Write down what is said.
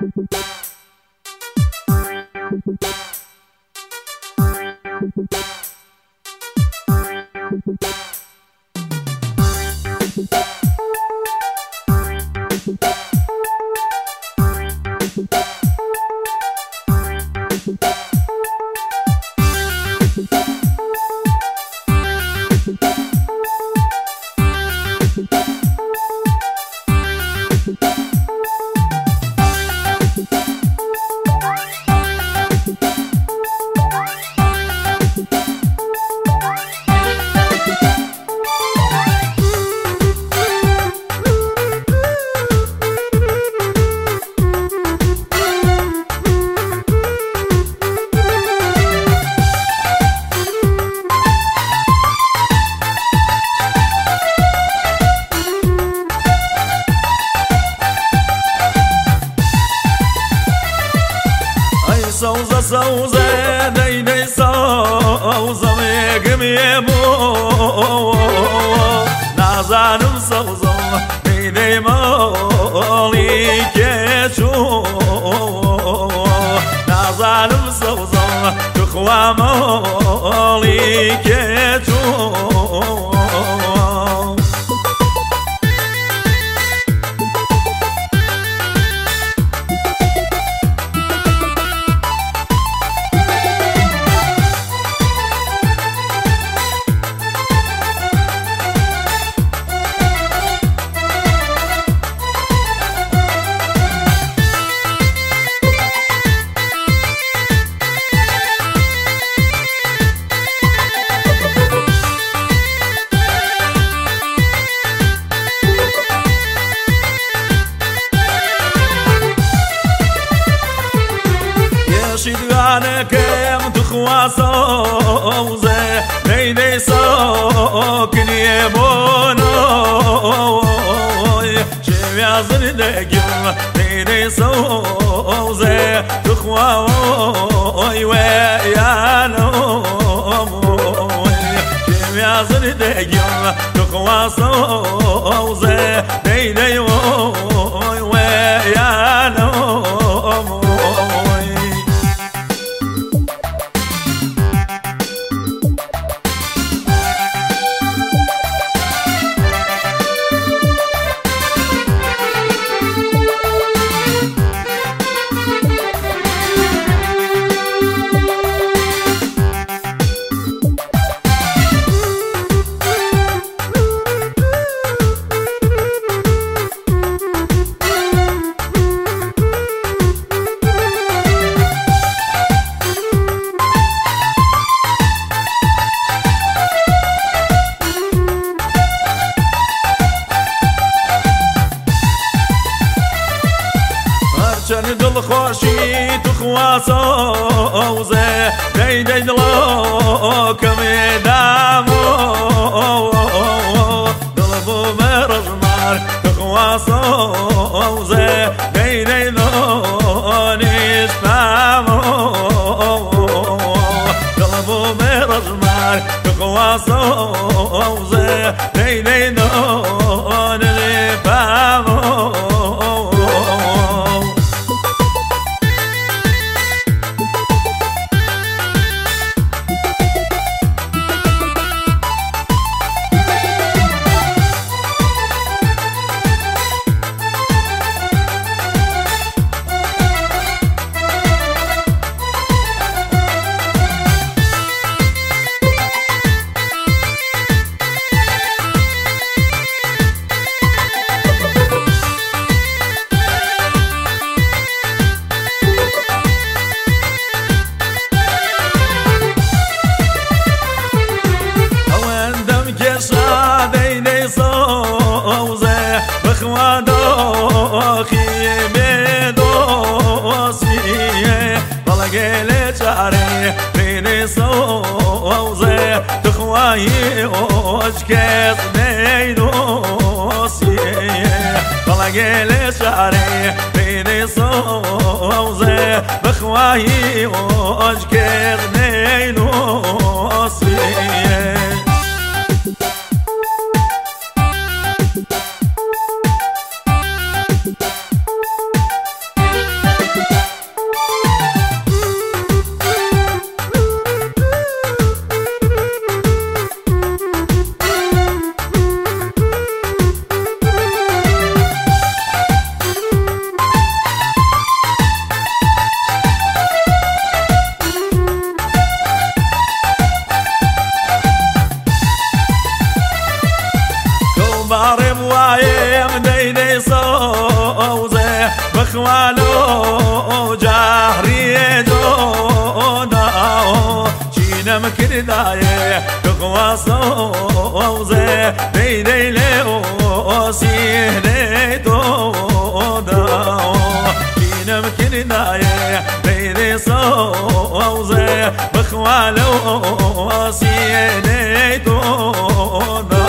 Thank you. سوزة سوزة دي دي سوزة ميقم يبو نازانم سوزة دي دي مولي كيشو نازانم سوزة تخوى مولي كيشو شدوانكم تخواصوزه ليلي ساكن يبونو شوي عزر دقم ليلي سوزه. تخواوي ويانو شوي عزر دقم تخواصوزه ليلي هر دل خوشی تو خواسا اوزه دی دی دلا کمی دامو دل بو مرز تو خواسا اوزه دی دی دلا نیستامو دل بو مرز تو خواسا اوزه داخی بدوسیه بالا گله چاره بین سوزه تخوایی اوش کس نیدوسیه بالا گله چاره بین سوزه بخوایی اوش کس خوايم دي صوزي بخوالو جهري دوناو چينم كردايه بخوا صوزي دي لو سيه دي دوناو چينم دي دي صوزي بخوالو سيه دي دوناو